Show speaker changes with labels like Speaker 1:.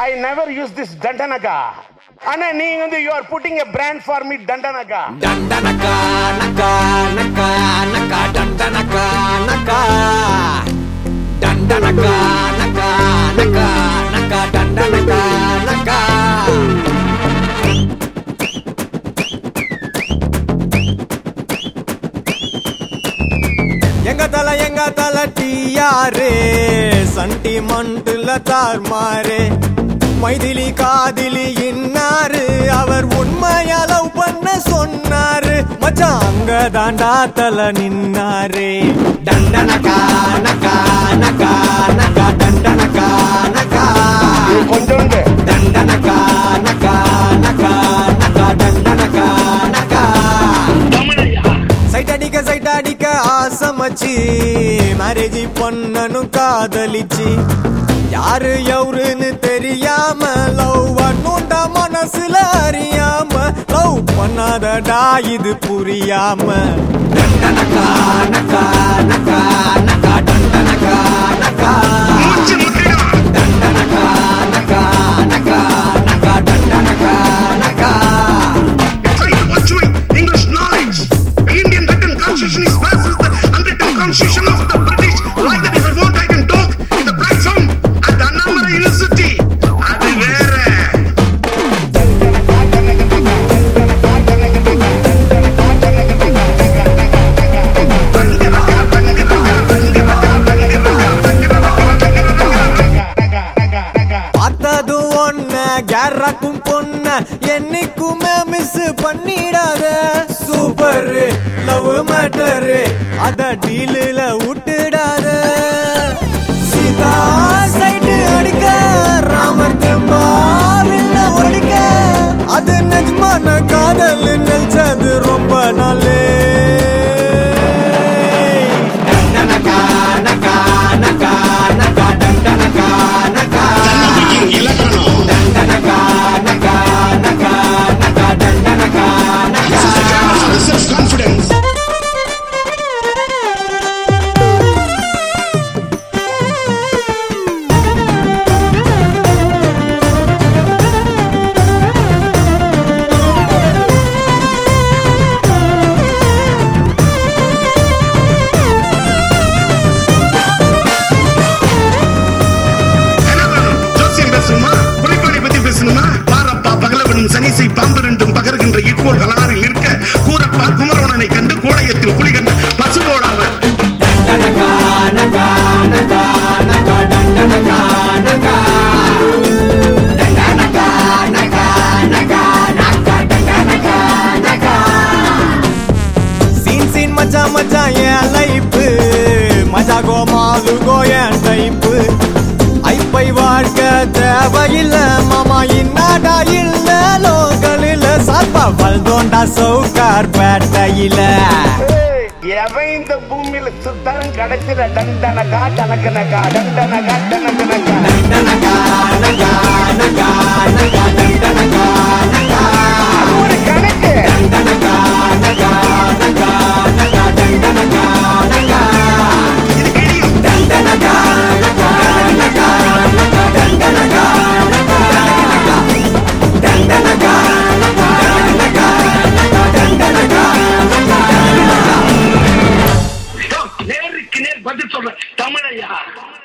Speaker 1: I never use this தண்டனகா ஆனா நீங்க வந்து you are putting a brand for me தண்டனகா
Speaker 2: தண்டனகா நகா நகா நகா தண்டனகா நகா தண்டனகா நகா நகா நகா தண்டனகா நகா எங்க தலை எங்க தலை டிஆரே சண்டிமெண்ட்ல தார் மாறே. மைதிலி காதிலி இன்னாரு. அவர் உண்மையா லவ் பண்ண சொன்னாரு. மச்சான் அங்க தாண்டா தல நின்னாரு. டண்டனகா நகா நகா நகா டண்டனகா நகா
Speaker 1: இது கொஞ்சோண்டு
Speaker 2: டண்டனகா நகா நகா நகா டண்டனகா நகா சைட் அடிக்க சைட் அடிக்க ஆசமச்சு மேரேஜ் பொண்ணனும் காதலிச்சு. யாரு எவருன்னு தெரியாம லவ் பண்ணுண்டா மனசுல அறியாம. லவ் பண்ணாதடா இது புரியாம.
Speaker 3: நக்கா நக்கா நக்கா நக்கா நக்கா
Speaker 2: பொண்ண ஒன்ன கேரக்கும் பொண்ண என்னைக்குமே மிஸ் பண்ணிடாத. சூப்பர் லவ் மேட்டர் அத டீலில்
Speaker 3: பேசணுமா? குறைபாடை பத்தி பேசணுமா? பாரப்பா பகலவனும் சனிசை பாம்பு ரெண்டும் பகர்கின்ற இக்கோள் கலாரில் நிற்க கூரப்பா குமரவனனை கண்டு கோடையத்தில் புலிகண்ட பசுபோடாவர்
Speaker 2: டண்டனகா நகா நகா என் லைப்பு மஜா கோ கோயன் டைப்பு ஐப்பை வாழ்க்கை தேவையில்ல. மாமா இன்னாடா இல்ல. லோக்கலில் சாப்பா வல்தோண்டா சவுக்கார் பேட்டையில.
Speaker 1: எவன் இந்த பூமியில சுத்தரம் கடைசியில டண்டனகா டனக்கனகா டண்டனகா டனக்கனகா
Speaker 2: டண்டனகா நகா 哎呀。